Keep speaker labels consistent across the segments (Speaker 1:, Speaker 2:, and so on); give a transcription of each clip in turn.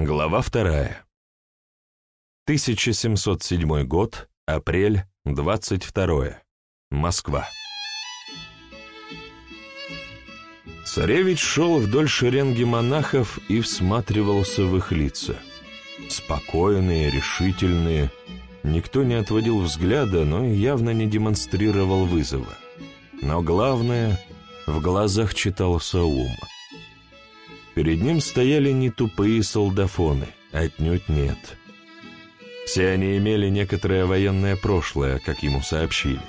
Speaker 1: Глава вторая. 1707 год, апрель, 22 Москва. Царевич шел вдоль шеренги монахов и всматривался в их лица. Спокойные, решительные. Никто не отводил взгляда, но явно не демонстрировал вызова. Но главное, в глазах читался ум. Перед ним стояли не тупые солдафоны, отнюдь нет. Все они имели некоторое военное прошлое, как ему сообщили.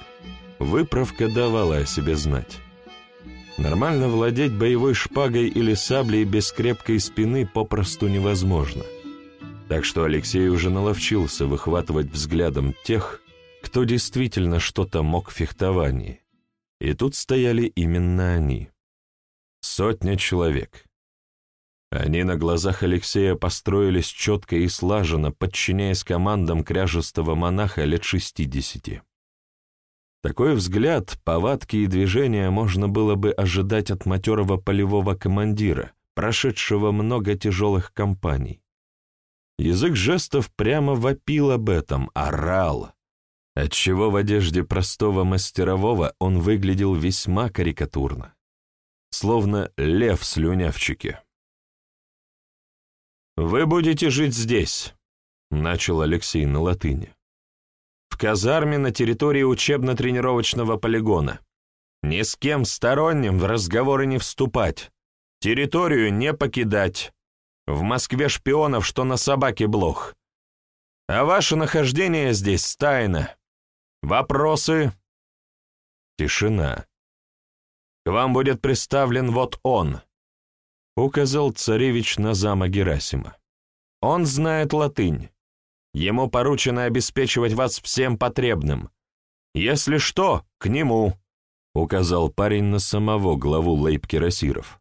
Speaker 1: Выправка давала о себе знать. Нормально владеть боевой шпагой или саблей без крепкой спины попросту невозможно. Так что Алексей уже наловчился выхватывать взглядом тех, кто действительно что-то мог в фехтовании. И тут стояли именно они. Сотня человек. Они на глазах Алексея построились четко и слаженно, подчиняясь командам кряжестого монаха лет шестидесяти. Такой взгляд, повадки и движения можно было бы ожидать от матерого полевого командира, прошедшего много тяжелых кампаний. Язык жестов прямо вопил об этом, орал, отчего в одежде простого мастерового он выглядел весьма карикатурно, словно лев в слюнявчике. «Вы будете жить здесь», — начал Алексей на латыни казарме на территории учебно-тренировочного полигона. Ни с кем сторонним в разговоры не вступать. Территорию не покидать. В Москве шпионов, что на собаке блох. А ваше нахождение здесь тайна. Вопросы? Тишина. К вам будет представлен вот он, указал царевич на зама Герасима. Он знает латынь. Ему поручено обеспечивать вас всем потребным. Если что, к нему», — указал парень на самого главу лейб-кирасиров.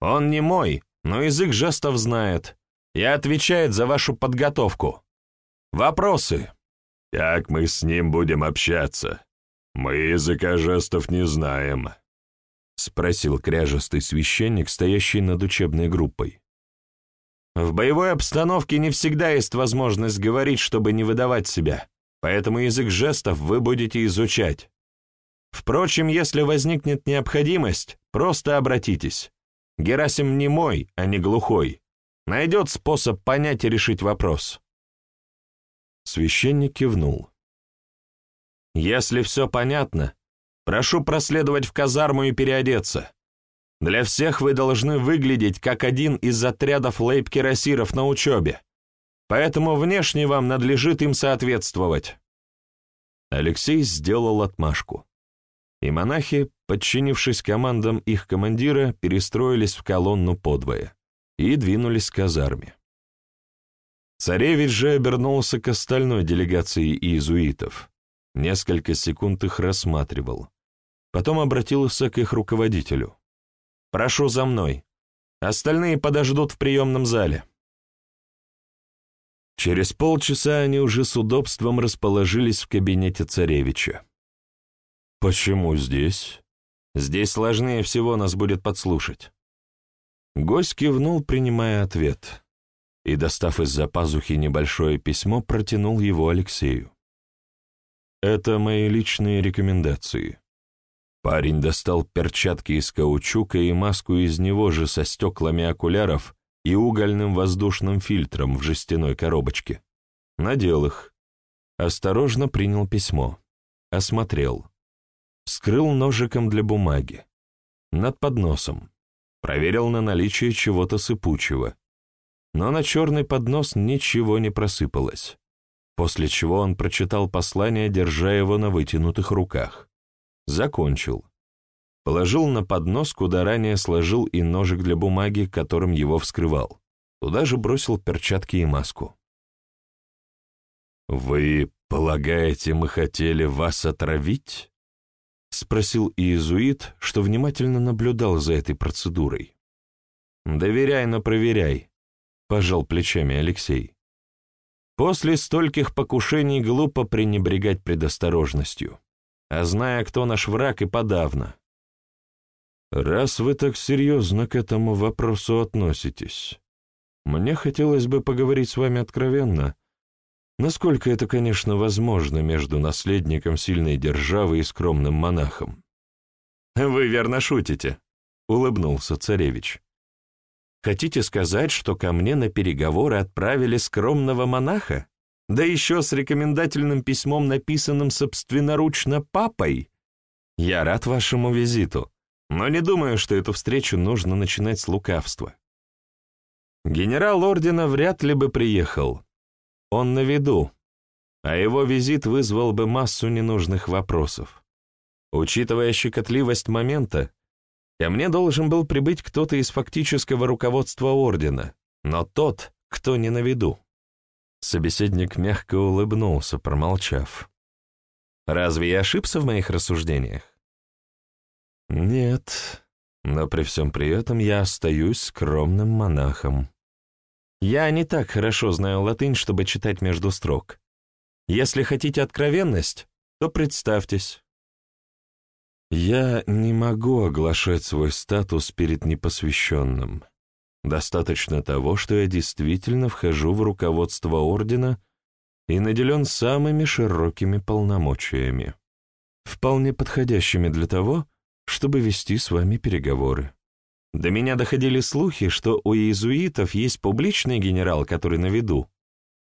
Speaker 1: «Он не мой, но язык жестов знает и отвечает за вашу подготовку. Вопросы?»
Speaker 2: «Как мы с ним будем общаться? Мы языка жестов не знаем», — спросил кряжестый священник, стоящий над учебной группой.
Speaker 1: В боевой обстановке не всегда есть возможность говорить, чтобы не выдавать себя, поэтому язык жестов вы будете изучать. Впрочем, если возникнет необходимость, просто обратитесь. Герасим не мой, а не глухой. Найдет способ понять и решить вопрос.
Speaker 2: Священник кивнул.
Speaker 1: «Если все понятно, прошу проследовать в казарму и переодеться. Для всех вы должны выглядеть как один из отрядов лейб-кирасиров на учебе, поэтому внешне вам надлежит им соответствовать».
Speaker 2: Алексей сделал отмашку, и монахи, подчинившись командам их командира, перестроились в колонну подвое и двинулись к казарме. Царевич же обернулся к остальной делегации иезуитов. Несколько секунд их рассматривал. Потом обратился к их руководителю. Прошу за мной. Остальные подождут в приемном зале». Через полчаса они уже с удобством расположились в кабинете царевича. «Почему здесь?» «Здесь сложнее всего нас будет подслушать». Гость кивнул, принимая ответ, и, достав из-за пазухи небольшое письмо, протянул его Алексею. «Это мои личные рекомендации. Парень достал перчатки из каучука и маску из него же со стеклами окуляров и угольным воздушным фильтром в жестяной коробочке. Надел их. Осторожно принял письмо. Осмотрел. Вскрыл ножиком для бумаги. Над подносом. Проверил на наличие чего-то сыпучего. Но на черный поднос ничего не просыпалось. После чего он прочитал послание, держа его на вытянутых руках. Закончил. Положил на поднос, куда ранее сложил и ножик для бумаги, которым его вскрывал. Туда же бросил перчатки и маску. «Вы полагаете, мы хотели вас отравить?» — спросил иезуит, что внимательно наблюдал за этой процедурой. «Доверяй, но проверяй», — пожал плечами Алексей. «После стольких покушений глупо пренебрегать предосторожностью а зная, кто наш враг, и подавно. Раз вы так серьезно к этому вопросу относитесь,
Speaker 1: мне хотелось бы поговорить с вами откровенно, насколько это, конечно, возможно между наследником сильной державы и скромным монахом.
Speaker 2: «Вы верно шутите», — улыбнулся царевич. «Хотите сказать, что ко мне на переговоры отправили скромного монаха? Да еще с рекомендательным письмом, написанным собственноручно папой? Я рад вашему визиту, но не думаю, что эту встречу нужно начинать с лукавства. Генерал ордена вряд ли бы приехал. Он на виду, а его визит вызвал бы массу ненужных вопросов. Учитывая щекотливость момента, ко мне должен был прибыть кто-то из фактического руководства ордена, но тот, кто не на виду. Собеседник мягко улыбнулся, промолчав. «Разве я ошибся в моих рассуждениях?» «Нет, но при всем при этом я остаюсь скромным монахом. Я не так хорошо знаю латынь, чтобы читать между строк. Если хотите откровенность, то представьтесь». «Я не могу оглашать свой статус перед непосвященным», Достаточно того, что я действительно вхожу в руководство ордена и наделен самыми широкими полномочиями, вполне подходящими для того, чтобы вести с вами переговоры. До меня доходили слухи, что у иезуитов есть публичный генерал, который на виду,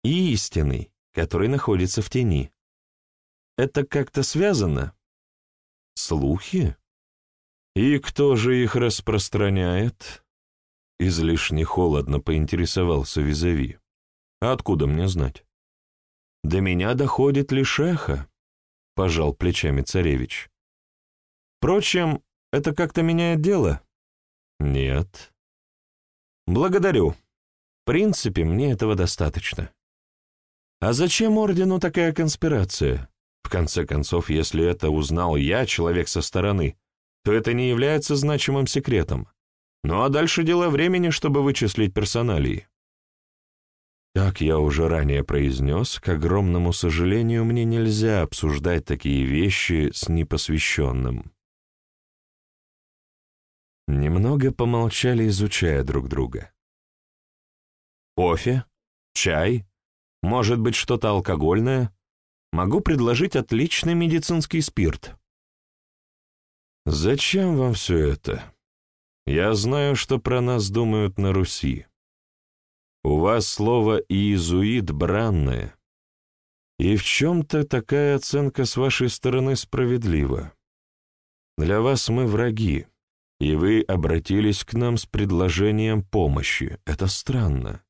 Speaker 2: и истинный, который находится в тени. Это как-то связано? Слухи? И кто же их распространяет? Излишне холодно поинтересовался Визави. Откуда мне знать? До меня доходит лишь эхо, пожал плечами царевич. Впрочем, это как-то меняет дело? Нет. Благодарю. В принципе, мне этого достаточно. А зачем ордену такая конспирация? В конце концов, если это узнал я, человек со стороны, то это не является значимым секретом. Ну а дальше дело времени, чтобы вычислить персоналии. Как я уже ранее произнес, к огромному сожалению, мне нельзя обсуждать такие вещи с непосвященным. Немного помолчали, изучая друг друга. Кофе? Чай? Может быть, что-то алкогольное? Могу предложить отличный медицинский спирт. Зачем вам все это? Я знаю, что про нас думают на Руси. У вас слово «иезуит» бранное. И в чем-то такая оценка с вашей стороны справедлива. Для вас мы враги, и вы обратились к нам с предложением помощи. Это странно.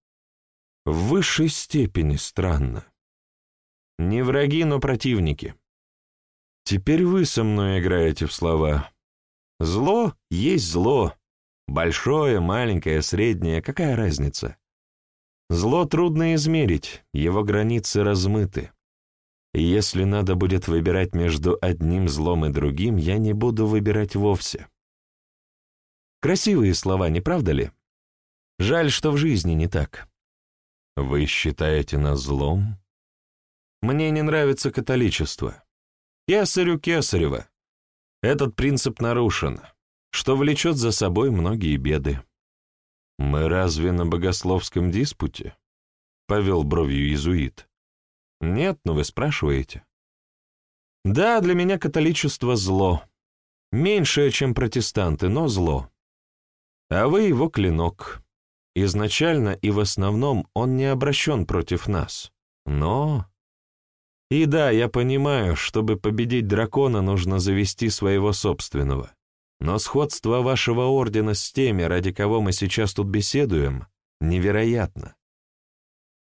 Speaker 2: В высшей степени странно. Не враги, но противники. Теперь вы со мной играете в слова. Зло есть зло, Большое, маленькое, среднее, какая разница? Зло трудно измерить, его границы размыты. И если надо будет выбирать между одним злом и другим, я не буду выбирать вовсе. Красивые слова, не правда ли? Жаль, что в жизни не так. Вы считаете нас злом? Мне не нравится католичество. Кесарю кесарева. Этот принцип нарушен что влечет за собой многие беды. «Мы разве на богословском диспуте?» — повел бровью иезуит. «Нет, но вы спрашиваете». «Да, для меня католичество — зло. Меньшее, чем протестанты, но зло. А вы его клинок. Изначально и в основном он не обращен против нас. Но...» И да, я понимаю, чтобы победить дракона, нужно завести своего собственного. Но сходство вашего ордена с теми, ради кого мы сейчас тут беседуем, невероятно.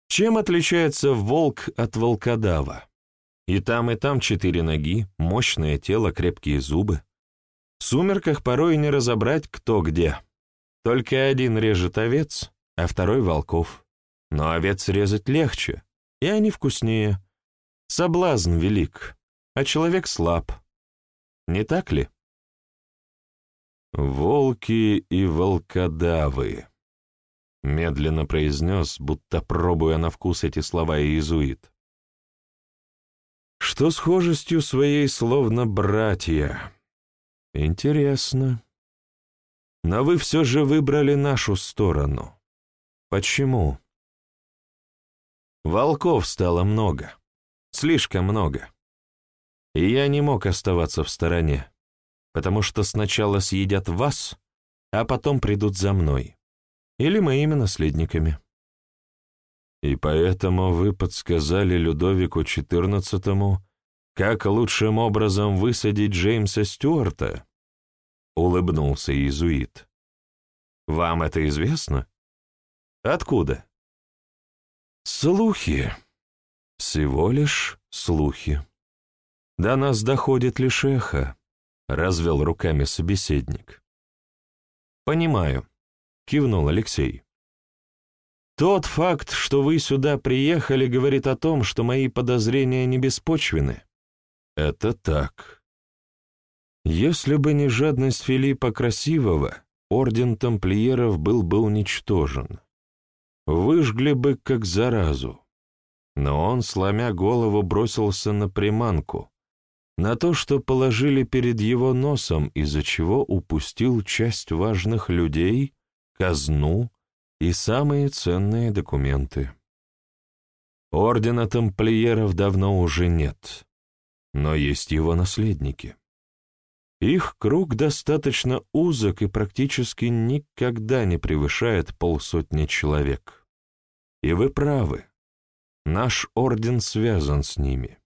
Speaker 2: Чем отличается волк от волкодава? И там, и там четыре ноги, мощное тело, крепкие зубы. В сумерках порой не разобрать, кто где. Только один режет овец, а второй — волков. Но овец резать легче, и они вкуснее. Соблазн велик, а человек слаб. Не так ли? «Волки и волкодавы», — медленно произнес, будто пробуя на вкус эти слова иезуит. «Что схожестью своей словно братья. Интересно. Но вы все же выбрали нашу сторону. Почему? Волков стало много. Слишком много. И я не мог оставаться в стороне, потому что сначала съедят вас, а потом придут за мной. Или моими наследниками. И поэтому вы подсказали Людовику XIV, как лучшим образом высадить Джеймса Стюарта? Улыбнулся иезуит. Вам это известно? Откуда? Слухи. Всего лишь слухи. До нас доходит лишь эхо, развел руками собеседник. Понимаю, кивнул Алексей. Тот факт, что вы сюда приехали, говорит о том, что мои подозрения не беспочвены. Это так. Если бы не жадность Филиппа Красивого, орден тамплиеров был бы уничтожен. Выжгли бы как заразу. Но он, сломя голову, бросился на приманку, на то, что положили перед его носом, из-за чего упустил часть важных людей, казну и самые ценные документы. Ордена тамплиеров давно уже нет, но есть его наследники. Их круг достаточно узок и практически никогда не превышает полсотни человек. И вы правы, наш орден связан с ними.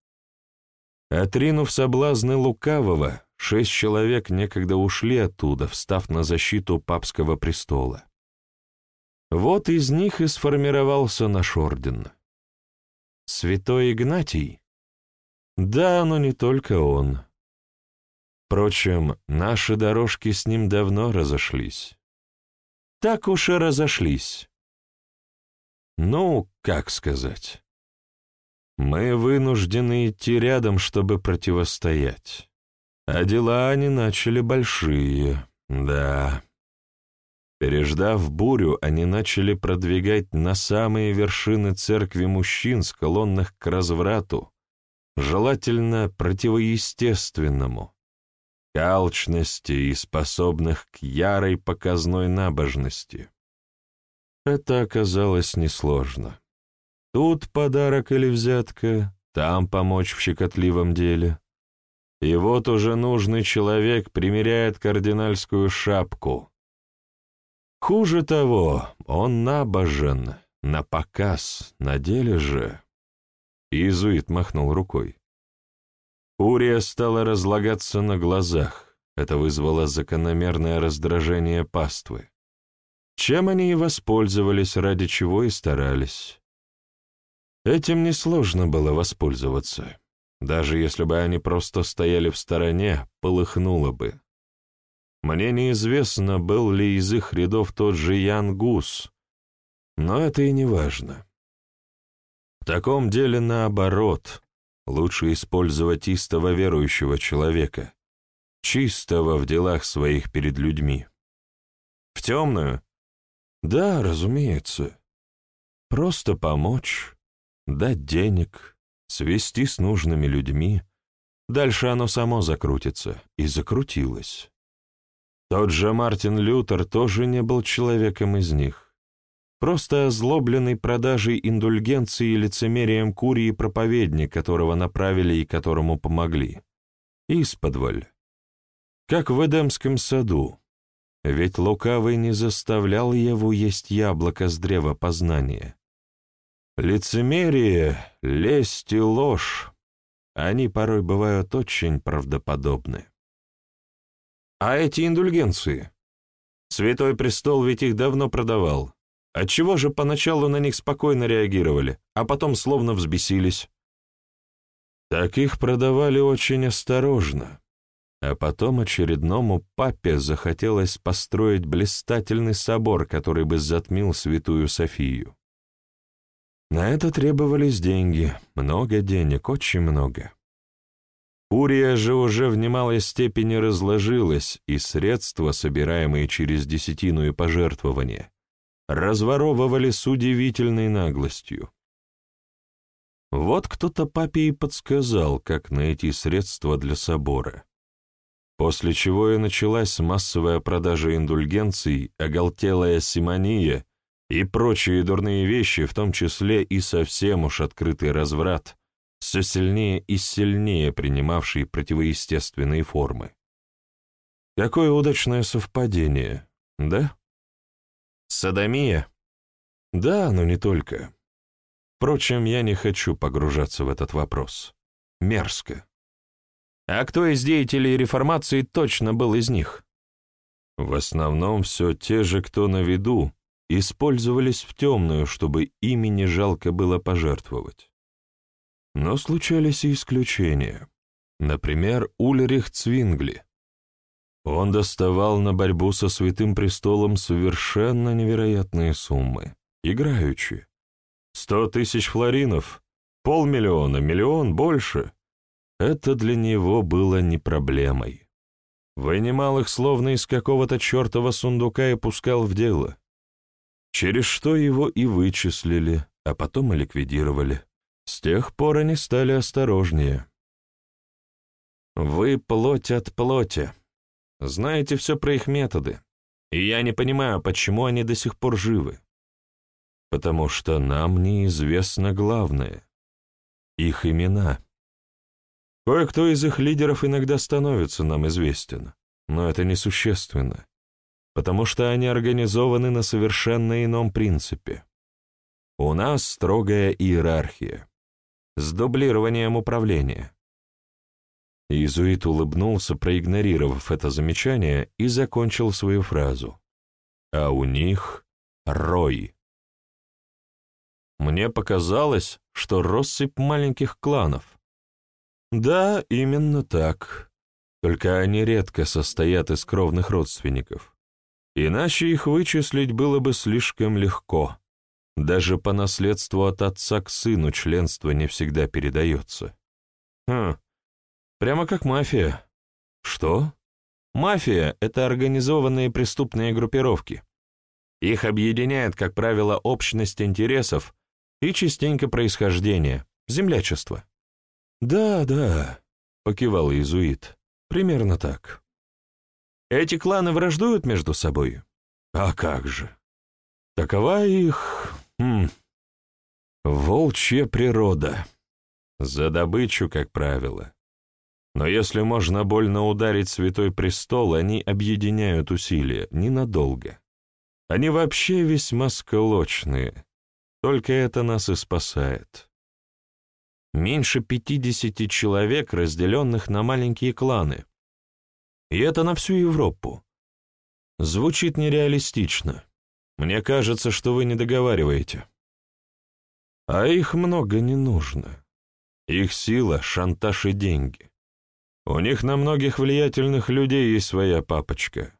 Speaker 2: Отринув соблазны лукавого, шесть человек некогда ушли оттуда, встав на защиту папского престола. Вот из них и сформировался наш орден. Святой Игнатий? Да, но не только он. Впрочем, наши дорожки с ним давно разошлись. Так уж и разошлись. Ну, как сказать. Мы вынуждены идти рядом, чтобы противостоять. А дела они начали большие, да. Переждав бурю, они начали продвигать на самые вершины церкви мужчин, склонных к разврату, желательно противоестественному, к алчности и способных к ярой показной набожности. Это оказалось несложно. Тут подарок или взятка, там помочь в щекотливом деле. И вот уже нужный человек примеряет кардинальскую шапку, Хуже того, он набожен, на показ, на деле же... Иезуит махнул рукой. Урия стала разлагаться на глазах. Это вызвало закономерное раздражение паствы. Чем они и воспользовались, ради чего и старались. Этим несложно было воспользоваться. Даже если бы они просто стояли в стороне, полыхнуло бы. Мне неизвестно, был ли из их рядов тот же Ян Гус, но это и не важно. В таком деле наоборот, лучше использовать истого верующего человека, чистого в делах своих перед людьми. В темную? Да, разумеется. Просто помочь, дать денег, свести с нужными людьми. Дальше оно само закрутится, и закрутилось. Тот же Мартин Лютер тоже не был человеком из них. Просто озлобленный продажей индульгенции и лицемерием курии проповедник, которого направили и которому помогли. Исподволь. Как в Эдемском саду. Ведь лукавый не заставлял его есть яблоко с древа познания. Лицемерие, лесть и ложь, они порой бывают очень правдоподобны. А эти индульгенции? Святой престол ведь их давно продавал. Отчего же поначалу на них спокойно реагировали, а потом словно взбесились? Так их продавали очень осторожно. А потом очередному папе захотелось построить блистательный собор, который бы затмил святую Софию. На это требовались деньги, много денег, очень много. Курия же уже в немалой степени разложилась, и средства, собираемые через десятину и пожертвования, разворовывали с удивительной наглостью. Вот кто-то папе и подсказал, как найти средства для собора. После чего и началась массовая продажа индульгенций, оголтелая симония,
Speaker 1: и прочие дурные вещи, в том числе и совсем уж открытый разврат, все сильнее и сильнее принимавший противоестественные формы. Какое удачное совпадение, да? Садомия? Да, но не только. Впрочем, я не хочу погружаться в этот вопрос. Мерзко. А кто из деятелей реформации точно был из них? В основном все те же, кто на виду, использовались в темную, чтобы ими не жалко было пожертвовать. Но случались и исключения. Например, Ульрих Цвингли. Он доставал на борьбу со Святым Престолом совершенно невероятные суммы, играючи. Сто тысяч флоринов, полмиллиона, миллион, больше. Это для него было не проблемой. Вынимал их словно из какого-то чертова сундука и пускал в дело. Через что его и вычислили, а потом и ликвидировали. С тех пор они стали осторожнее. «Вы плоть от плоти. Знаете все про их методы. И я не понимаю, почему они до сих пор живы. Потому что нам неизвестно главное — их имена». Кое-кто из их лидеров иногда становится нам известен, но это несущественно, потому что они организованы на совершенно ином принципе. У нас строгая иерархия, с дублированием управления. Иезуит улыбнулся, проигнорировав это замечание, и закончил свою фразу. А у них — рой. Мне показалось, что россыпь маленьких кланов — да, именно так. Только они редко состоят из кровных родственников. Иначе их вычислить было бы слишком легко. Даже по наследству от отца к сыну членство не всегда передается. Хм, прямо как мафия. Что? Мафия — это организованные преступные группировки. Их объединяет, как правило, общность интересов и частенько происхождение, землячество. «Да, да», — покивал иезуит, — «примерно так». «Эти кланы враждуют между собой?» «А как же? Такова их... Хм, волчья природа. За добычу, как правило. Но если можно больно ударить Святой Престол, они объединяют усилия ненадолго. Они вообще весьма сколочные. Только это нас и спасает меньше 50 человек, разделенных на маленькие кланы. И это на всю Европу. Звучит нереалистично. Мне кажется, что вы не договариваете. А их много не нужно. Их сила — шантаж и деньги. У них на многих влиятельных людей есть своя папочка.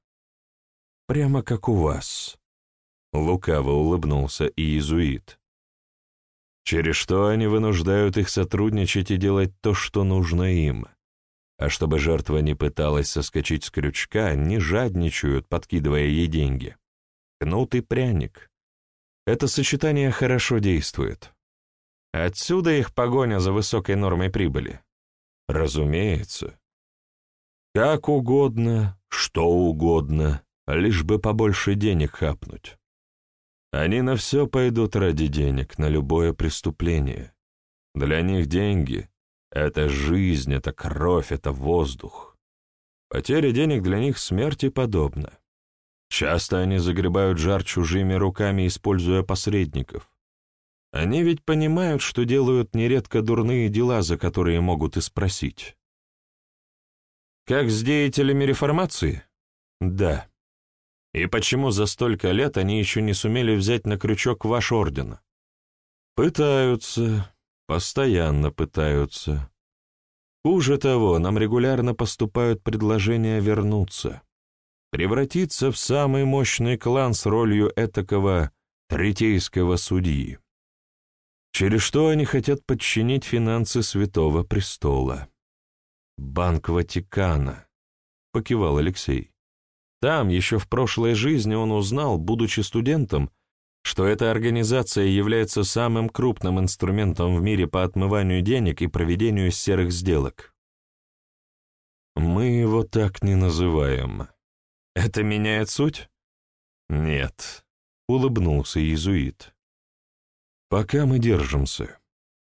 Speaker 1: Прямо как у вас. Лукаво улыбнулся иезуит через что они вынуждают их сотрудничать и делать то, что нужно им. А чтобы жертва не пыталась соскочить с крючка, не жадничают, подкидывая ей деньги. Кнут и пряник. Это сочетание хорошо действует. Отсюда их погоня за высокой нормой прибыли. Разумеется. Как угодно, что угодно, лишь бы побольше денег хапнуть. Они на все пойдут ради денег, на любое преступление. Для них деньги — это жизнь, это кровь, это воздух. Потеря денег для них смерти подобна. Часто они загребают жар чужими руками, используя посредников. Они ведь понимают, что делают нередко дурные дела, за которые могут и спросить. Как с деятелями реформации? Да. И почему за столько лет они еще не сумели взять на крючок ваш орден? Пытаются, постоянно пытаются. Хуже того, нам регулярно поступают предложения вернуться, превратиться в самый мощный клан с ролью этакого третейского судьи. Через что они хотят подчинить финансы Святого Престола. «Банк Ватикана», — покивал Алексей. Там, еще в прошлой жизни, он узнал, будучи студентом, что эта организация является самым крупным инструментом в мире по отмыванию денег и проведению серых сделок. Мы его так не называем. Это меняет суть? Нет. улыбнулся иезуит. Пока мы держимся.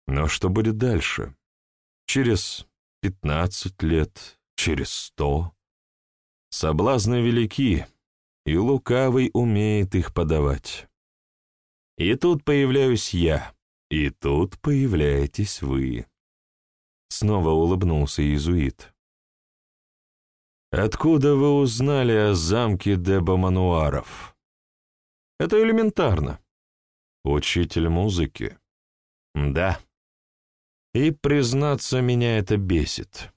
Speaker 1: Но что будет дальше? Через пятнадцать лет, через сто? Соблазны велики, и лукавый умеет их подавать. И тут появляюсь я, и тут появляетесь вы. Снова улыбнулся иезуит. «Откуда вы узнали о замке Дебомануаров?» «Это элементарно. Учитель музыки». «Да. И, признаться, меня это бесит.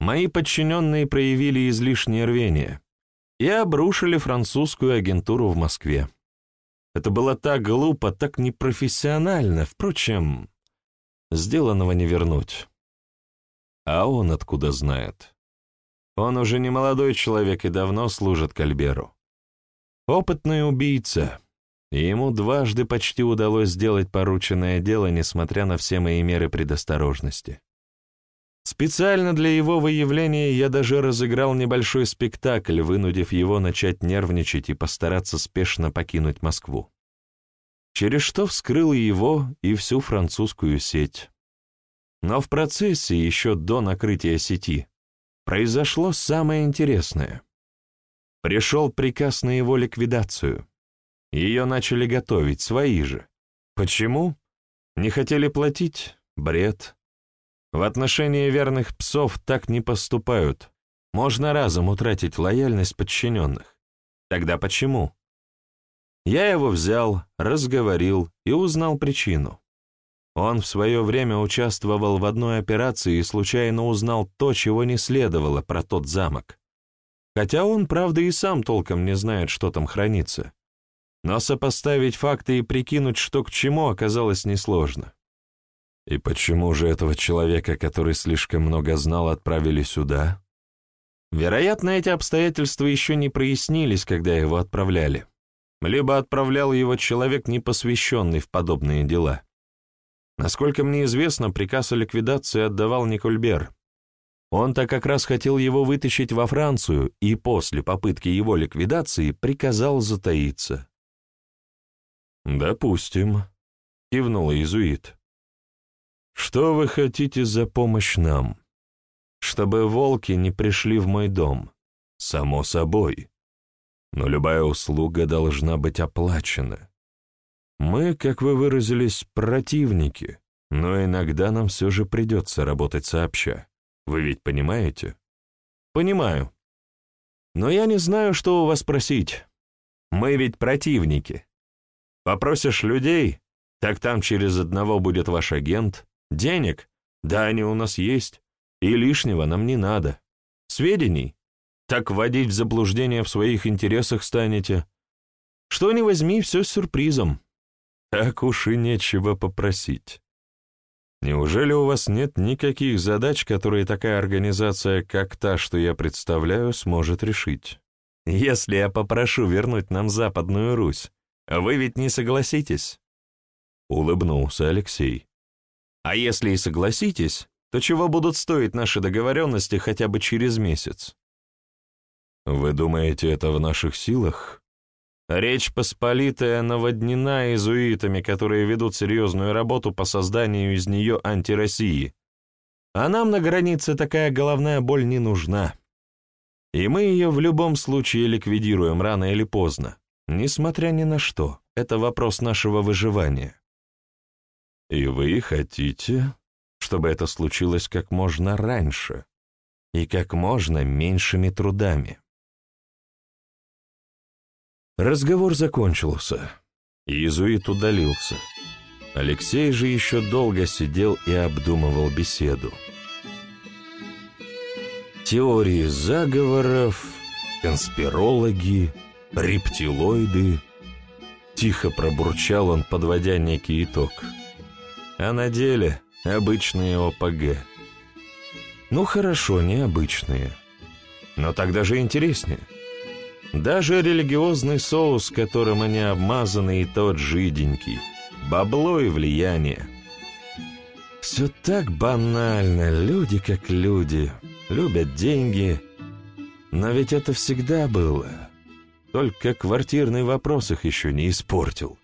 Speaker 1: Мои подчиненные проявили излишнее рвение и обрушили французскую агентуру в Москве. Это было так глупо, так непрофессионально. Впрочем, сделанного не вернуть. А он откуда знает? Он уже не молодой человек и давно служит Кальберу. Опытный убийца, и ему дважды почти удалось сделать порученное дело, несмотря на все мои меры предосторожности. Специально для его выявления я даже разыграл небольшой спектакль, вынудив его начать нервничать и постараться спешно покинуть Москву. Через что вскрыл его и всю французскую сеть. Но в процессе, еще до накрытия сети, произошло самое интересное. Пришел приказ на его ликвидацию. Ее начали готовить, свои же. Почему? Не хотели платить? Бред. В отношении верных псов так не поступают. Можно разом утратить лояльность подчиненных. Тогда почему? Я его взял, разговорил и узнал причину. Он в свое время участвовал в одной операции и случайно узнал то, чего не следовало про тот замок. Хотя он, правда, и сам толком не знает, что там хранится. Но сопоставить факты и прикинуть, что к чему, оказалось несложно. И почему же этого человека, который слишком много знал, отправили сюда? Вероятно, эти обстоятельства еще не прояснились, когда его отправляли. Либо отправлял его человек, не посвященный в подобные дела. Насколько мне известно, приказ о ликвидации отдавал Никольбер. Он-то как раз хотел его вытащить во Францию и после попытки его ликвидации приказал затаиться. «Допустим», — кивнул иезуит. Что вы хотите за помощь нам? Чтобы волки не пришли в мой дом. Само собой. Но любая услуга должна быть оплачена. Мы, как вы выразились, противники, но иногда нам все же придется работать сообща. Вы ведь понимаете? Понимаю. Но я не знаю, что у вас просить. Мы ведь противники. Попросишь людей, так там через одного будет ваш агент, Денег? Да, они у нас есть. И лишнего нам не надо. Сведений? Так вводить в заблуждение в своих интересах станете. Что ни возьми, все с сюрпризом. Так уж и нечего попросить. Неужели у вас нет никаких задач, которые такая организация, как та, что я представляю, сможет решить? Если я попрошу вернуть нам Западную Русь, вы ведь не согласитесь?» Улыбнулся Алексей. А если и согласитесь, то чего будут стоить наши договоренности хотя бы через месяц? Вы думаете, это в наших силах? Речь Посполитая наводнена иезуитами, которые ведут серьезную работу по созданию из нее антироссии. А нам на границе такая головная боль не нужна. И мы ее в любом случае ликвидируем рано или поздно, несмотря ни на что. Это вопрос нашего выживания. И вы хотите, чтобы это случилось как можно раньше и как можно меньшими трудами. Разговор закончился. Иезуит удалился. Алексей же еще долго сидел и обдумывал беседу. Теории заговоров, конспирологи, рептилоиды. Тихо пробурчал он, подводя некий итог — а на деле обычные ОПГ. Ну хорошо, необычные. Но тогда же интереснее. Даже религиозный соус, которым они обмазаны, и тот жиденький. Бабло и влияние. Все так банально, люди как люди, любят деньги. Но ведь это всегда было. Только квартирный вопрос их еще не испортил.